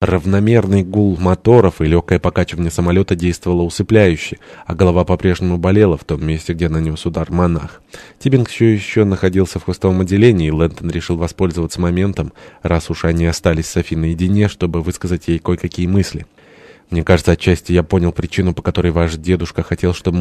Равномерный гул моторов и легкое покачивание самолета действовало усыпляюще, а голова по-прежнему болела в том месте, где нанес удар монах. Тибинг все еще находился в хвостовом отделении, и Лэнтон решил воспользоваться моментом, раз уж они остались с Софи наедине, чтобы высказать ей кое-какие мысли. «Мне кажется, отчасти я понял причину, по которой ваш дедушка хотел, чтобы